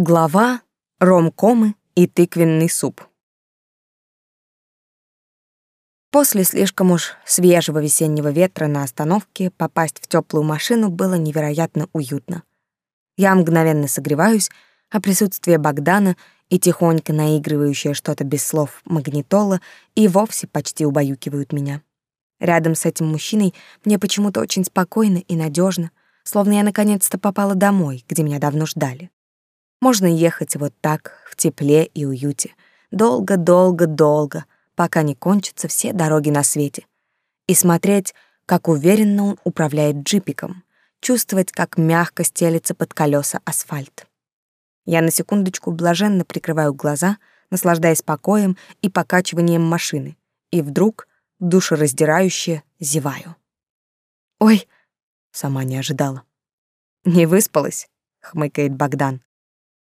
Глава «Ромкомы и тыквенный суп». После слишком уж свежего весеннего ветра на остановке попасть в теплую машину было невероятно уютно. Я мгновенно согреваюсь, а присутствие Богдана и тихонько наигрывающее что-то без слов магнитола и вовсе почти убаюкивают меня. Рядом с этим мужчиной мне почему-то очень спокойно и надежно, словно я наконец-то попала домой, где меня давно ждали. Можно ехать вот так, в тепле и уюте, долго-долго-долго, пока не кончатся все дороги на свете, и смотреть, как уверенно он управляет джипиком, чувствовать, как мягко стелется под колеса асфальт. Я на секундочку блаженно прикрываю глаза, наслаждаясь покоем и покачиванием машины, и вдруг душераздирающе зеваю. «Ой!» — сама не ожидала. «Не выспалась?» — хмыкает Богдан.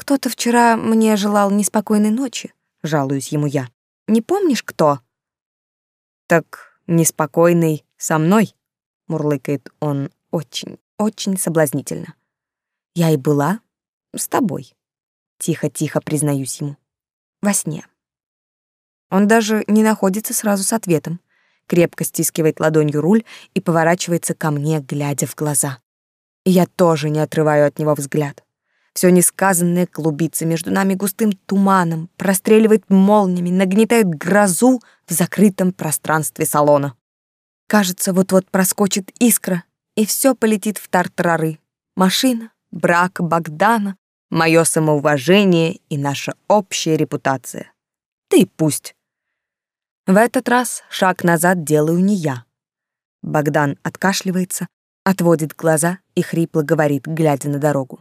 Кто-то вчера мне желал неспокойной ночи, жалуюсь ему я. Не помнишь, кто? Так неспокойный со мной, мурлыкает он очень, очень соблазнительно. Я и была с тобой. Тихо-тихо признаюсь ему. Во сне. Он даже не находится сразу с ответом. Крепко стискивает ладонью руль и поворачивается ко мне, глядя в глаза. И я тоже не отрываю от него взгляд. Все несказанное клубится между нами густым туманом, простреливает молниями, нагнетает грозу в закрытом пространстве салона. Кажется, вот-вот проскочит искра, и все полетит в тартарары. Машина, брак Богдана, мое самоуважение и наша общая репутация. Ты пусть. В этот раз шаг назад делаю не я. Богдан откашливается, отводит глаза и хрипло говорит, глядя на дорогу.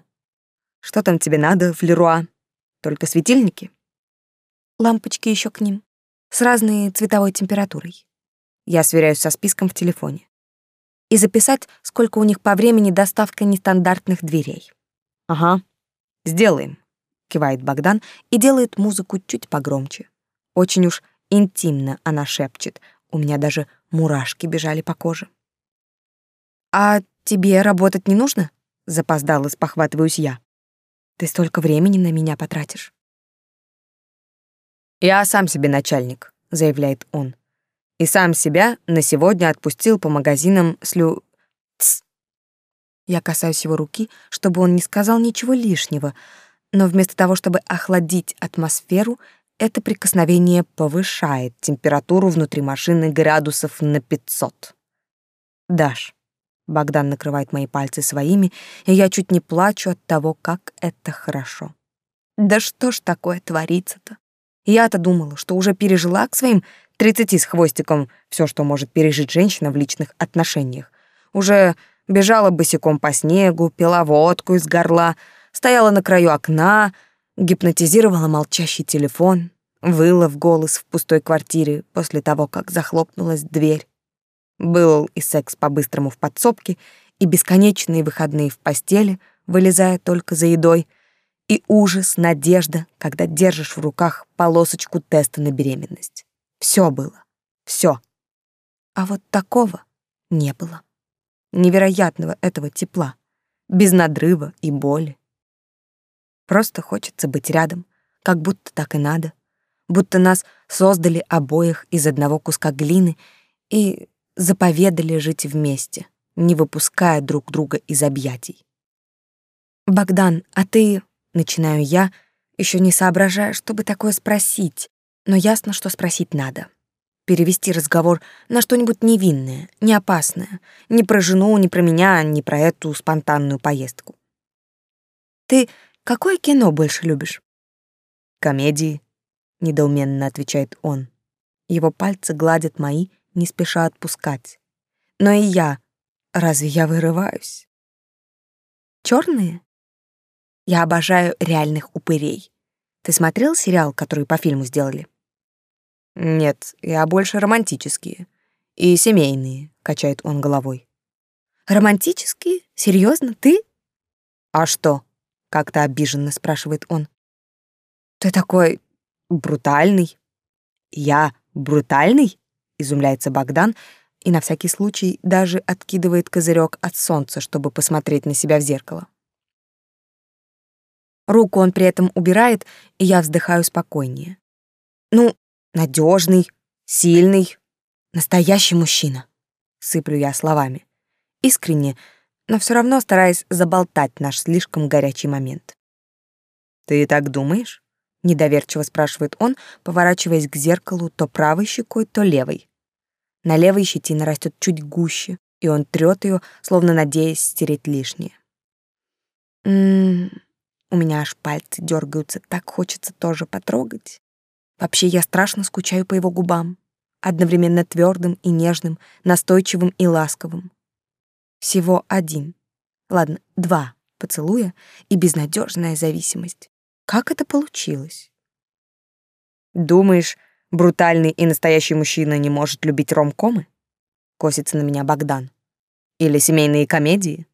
Что там тебе надо в Леруа? Только светильники? Лампочки еще к ним. С разной цветовой температурой. Я сверяюсь со списком в телефоне. И записать, сколько у них по времени доставка нестандартных дверей. Ага, сделаем, кивает Богдан и делает музыку чуть погромче. Очень уж интимно она шепчет. У меня даже мурашки бежали по коже. А тебе работать не нужно? Запоздало спохватываюсь я. Ты столько времени на меня потратишь. Я сам себе начальник, заявляет он. И сам себя на сегодня отпустил по магазинам слю... Тс. Я касаюсь его руки, чтобы он не сказал ничего лишнего, но вместо того, чтобы охладить атмосферу, это прикосновение повышает температуру внутри машины градусов на 500. Даш, Богдан накрывает мои пальцы своими, и я чуть не плачу от того, как это хорошо. Да что ж такое творится-то? Я-то думала, что уже пережила к своим тридцати с хвостиком все, что может пережить женщина в личных отношениях. Уже бежала босиком по снегу, пила водку из горла, стояла на краю окна, гипнотизировала молчащий телефон, выла в голос в пустой квартире после того, как захлопнулась дверь. Был и секс по-быстрому в подсобке, и бесконечные выходные в постели, вылезая только за едой, и ужас, надежда, когда держишь в руках полосочку теста на беременность. Все было. Все. А вот такого не было. Невероятного этого тепла, без надрыва и боли. Просто хочется быть рядом, как будто так и надо, будто нас создали обоих из одного куска глины и заповедали жить вместе, не выпуская друг друга из объятий. «Богдан, а ты...» — начинаю я, еще не соображая, чтобы такое спросить, но ясно, что спросить надо. Перевести разговор на что-нибудь невинное, не опасное, не про жену, не про меня, не про эту спонтанную поездку. «Ты какое кино больше любишь?» «Комедии», — недоуменно отвечает он. Его пальцы гладят мои, не спеша отпускать. Но и я, разве я вырываюсь? Черные? Я обожаю реальных упырей. Ты смотрел сериал, который по фильму сделали? Нет, я больше романтические. И семейные, качает он головой. Романтические? Серьезно, ты? А что? Как-то обиженно спрашивает он. Ты такой брутальный. Я брутальный? Изумляется Богдан и на всякий случай даже откидывает козырек от солнца, чтобы посмотреть на себя в зеркало. Руку он при этом убирает, и я вздыхаю спокойнее. Ну, надежный, сильный, настоящий мужчина. Сыплю я словами. Искренне, но все равно стараясь заболтать наш слишком горячий момент. «Ты так думаешь?» — недоверчиво спрашивает он, поворачиваясь к зеркалу то правой щекой, то левой. На левой щетина растет чуть гуще, и он трёт ее, словно надеясь стереть лишнее. Ммм, у меня аж пальцы дергаются, так хочется тоже потрогать. Вообще я страшно скучаю по его губам, одновременно твердым и нежным, настойчивым и ласковым. Всего один. Ладно, два поцелуя и безнадежная зависимость. Как это получилось? Думаешь, брутальный и настоящий мужчина не может любить ромкомы? Косится на меня Богдан. Или семейные комедии?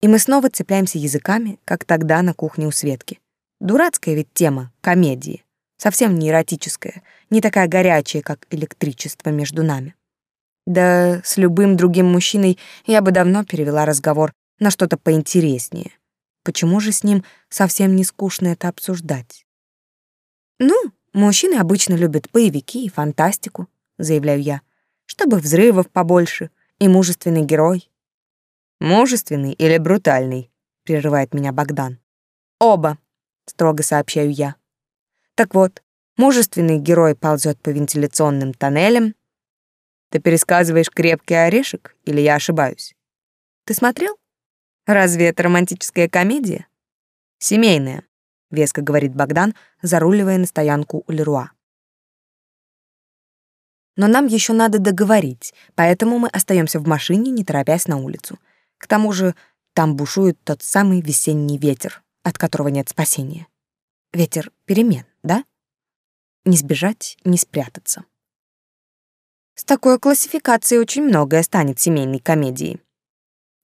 И мы снова цепляемся языками, как тогда на кухне у Светки. Дурацкая ведь тема комедии. Совсем не эротическая, не такая горячая, как электричество между нами. Да с любым другим мужчиной я бы давно перевела разговор на что-то поинтереснее. Почему же с ним совсем не скучно это обсуждать? Ну, мужчины обычно любят боевики и фантастику, заявляю я, чтобы взрывов побольше и мужественный герой. Мужественный или брутальный? прерывает меня Богдан. Оба, строго сообщаю я. Так вот, мужественный герой ползет по вентиляционным тоннелям, ты пересказываешь крепкий орешек, или я ошибаюсь? Ты смотрел? Разве это романтическая комедия? Семейная, веско говорит Богдан, заруливая на стоянку у Леруа. Но нам еще надо договорить, поэтому мы остаемся в машине, не торопясь на улицу. К тому же там бушует тот самый весенний ветер, от которого нет спасения. Ветер перемен, да? Не сбежать, не спрятаться. С такой классификацией очень многое станет семейной комедией.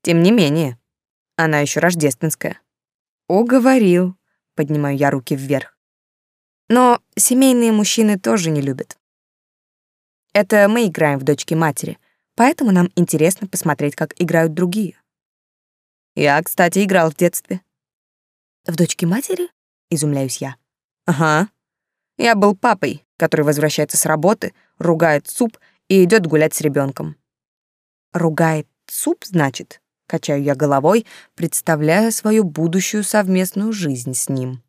Тем не менее, она еще рождественская. Уговорил, поднимаю я руки вверх. Но семейные мужчины тоже не любят. Это мы играем в дочки матери, поэтому нам интересно посмотреть, как играют другие. Я, кстати, играл в детстве. В дочки матери? Изумляюсь я. Ага. Я был папой, который возвращается с работы, ругает суп и идет гулять с ребенком. Ругает суп, значит? Качаю я головой, представляя свою будущую совместную жизнь с ним.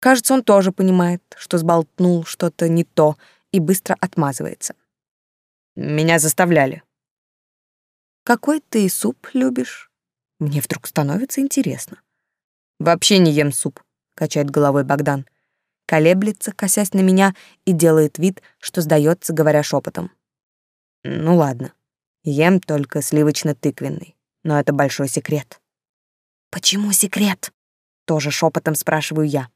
Кажется, он тоже понимает, что сболтнул что-то не то и быстро отмазывается. Меня заставляли. Какой ты суп любишь? Мне вдруг становится интересно. Вообще не ем суп, качает головой Богдан. Колеблется, косясь на меня, и делает вид, что сдается, говоря шепотом. Ну ладно. Ем только сливочно-тыквенный, но это большой секрет. Почему секрет? Тоже шепотом спрашиваю я.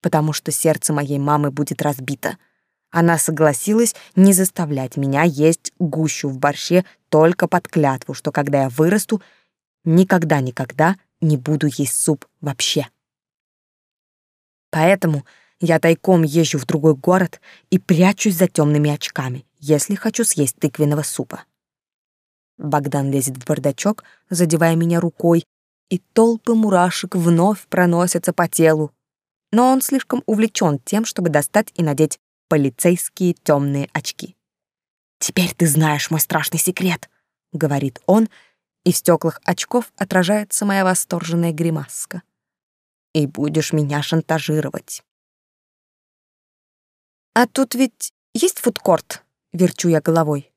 Потому что сердце моей мамы будет разбито. Она согласилась не заставлять меня есть гущу в борще только под клятву, что когда я вырасту, никогда-никогда не буду есть суп вообще. Поэтому я тайком езжу в другой город и прячусь за темными очками, если хочу съесть тыквенного супа. Богдан лезет в бардачок, задевая меня рукой, и толпы мурашек вновь проносятся по телу. Но он слишком увлечен тем, чтобы достать и надеть полицейские темные очки. «Теперь ты знаешь мой страшный секрет», — говорит он, и в стеклах очков отражается моя восторженная гримаска. «И будешь меня шантажировать». «А тут ведь есть фудкорт?» Верчу я головой.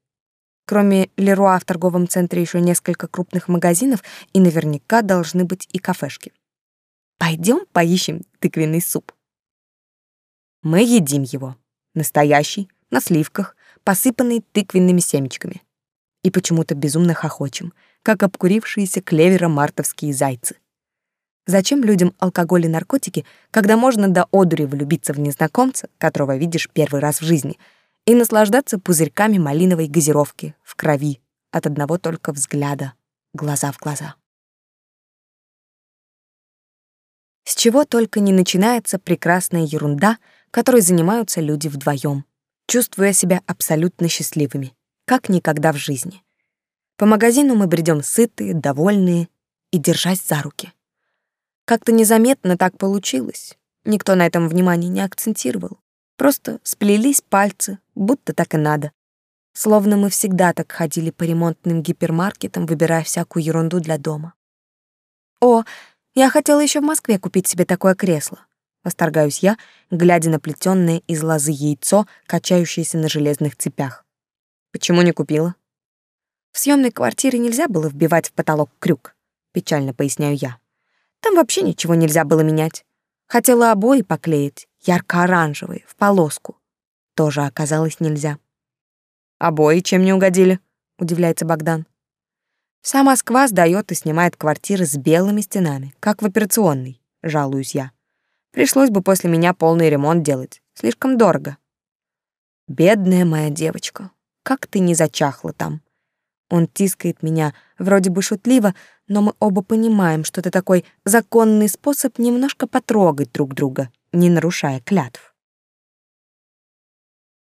Кроме Леруа в торговом центре еще несколько крупных магазинов, и наверняка должны быть и кафешки. Пойдем поищем тыквенный суп. Мы едим его. Настоящий, на сливках, посыпанный тыквенными семечками. И почему-то безумно хохочем, как обкурившиеся клевера мартовские зайцы. Зачем людям алкоголь и наркотики, когда можно до одури влюбиться в незнакомца, которого видишь первый раз в жизни — и наслаждаться пузырьками малиновой газировки в крови от одного только взгляда, глаза в глаза. С чего только не начинается прекрасная ерунда, которой занимаются люди вдвоем, чувствуя себя абсолютно счастливыми, как никогда в жизни. По магазину мы бредем сытые, довольные и держась за руки. Как-то незаметно так получилось. Никто на этом внимание не акцентировал. Просто сплелись пальцы, будто так и надо. Словно мы всегда так ходили по ремонтным гипермаркетам, выбирая всякую ерунду для дома. О, я хотела еще в Москве купить себе такое кресло. Восторгаюсь я, глядя на плетённое из лозы яйцо, качающееся на железных цепях. Почему не купила? В съемной квартире нельзя было вбивать в потолок крюк, печально поясняю я. Там вообще ничего нельзя было менять. Хотела обои поклеить, ярко-оранжевые, в полоску. Тоже оказалось нельзя. Обои чем не угодили? удивляется Богдан. Вся Москва сдаёт и снимает квартиры с белыми стенами, как в операционной, жалуюсь я. Пришлось бы после меня полный ремонт делать. Слишком дорого. Бедная моя девочка, как ты не зачахла там. Он тискает меня, вроде бы шутливо, но мы оба понимаем, что это такой законный способ немножко потрогать друг друга, не нарушая клятв.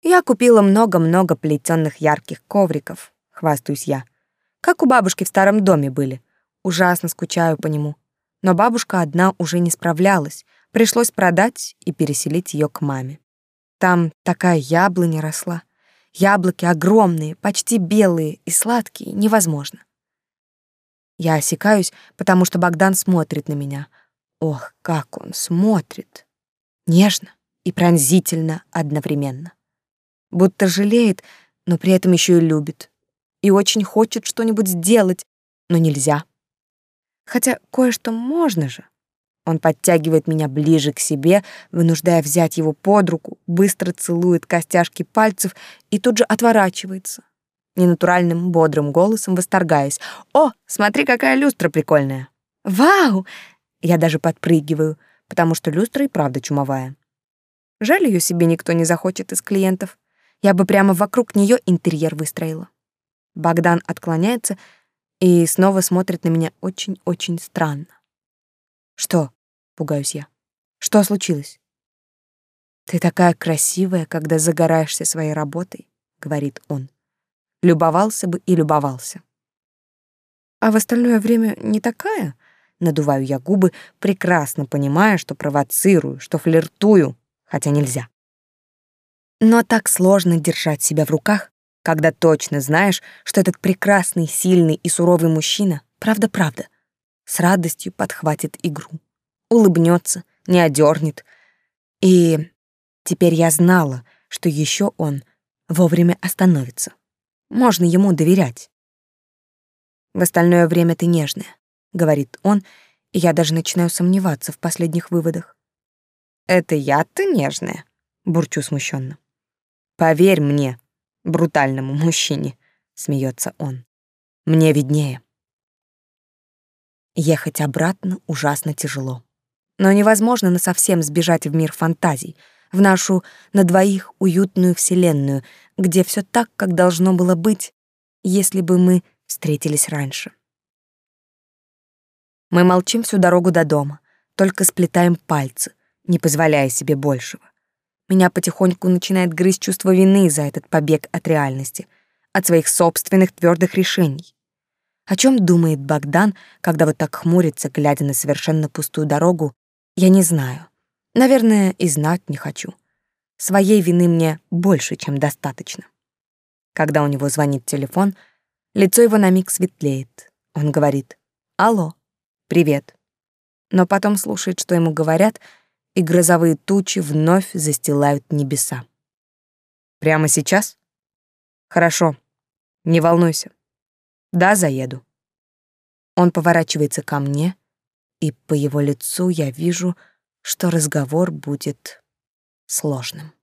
Я купила много-много плетённых ярких ковриков, хвастаюсь я. Как у бабушки в старом доме были. Ужасно скучаю по нему. Но бабушка одна уже не справлялась, Пришлось продать и переселить ее к маме. Там такая яблоня росла. Яблоки огромные, почти белые и сладкие, невозможно. Я осекаюсь, потому что Богдан смотрит на меня. Ох, как он смотрит. Нежно и пронзительно одновременно. Будто жалеет, но при этом еще и любит. И очень хочет что-нибудь сделать, но нельзя. Хотя кое-что можно же. Он подтягивает меня ближе к себе, вынуждая взять его под руку, быстро целует костяшки пальцев и тут же отворачивается. Ненатуральным, бодрым голосом восторгаясь. «О, смотри, какая люстра прикольная!» «Вау!» Я даже подпрыгиваю, потому что люстра и правда чумовая. Жаль, ее себе никто не захочет из клиентов. Я бы прямо вокруг нее интерьер выстроила. Богдан отклоняется и снова смотрит на меня очень-очень странно. «Что?» пугаюсь я. Что случилось? Ты такая красивая, когда загораешься своей работой, говорит он. Любовался бы и любовался. А в остальное время не такая? Надуваю я губы, прекрасно понимая, что провоцирую, что флиртую, хотя нельзя. Но так сложно держать себя в руках, когда точно знаешь, что этот прекрасный, сильный и суровый мужчина, правда-правда, с радостью подхватит игру улыбнется, не одернет. И теперь я знала, что еще он вовремя остановится. Можно ему доверять. В остальное время ты нежная, говорит он, и я даже начинаю сомневаться в последних выводах. Это я-то нежная, бурчу смущенно. Поверь мне, брутальному мужчине, смеется он. Мне виднее. Ехать обратно ужасно тяжело. Но невозможно насовсем сбежать в мир фантазий, в нашу на двоих уютную вселенную, где все так, как должно было быть, если бы мы встретились раньше. Мы молчим всю дорогу до дома, только сплетаем пальцы, не позволяя себе большего. Меня потихоньку начинает грызть чувство вины за этот побег от реальности, от своих собственных твердых решений. О чем думает Богдан, когда вот так хмурится, глядя на совершенно пустую дорогу я не знаю. Наверное, и знать не хочу. Своей вины мне больше, чем достаточно. Когда у него звонит телефон, лицо его на миг светлеет. Он говорит «Алло, привет». Но потом слушает, что ему говорят, и грозовые тучи вновь застилают небеса. «Прямо сейчас?» «Хорошо, не волнуйся. Да, заеду». Он поворачивается ко мне — и по его лицу я вижу, что разговор будет сложным.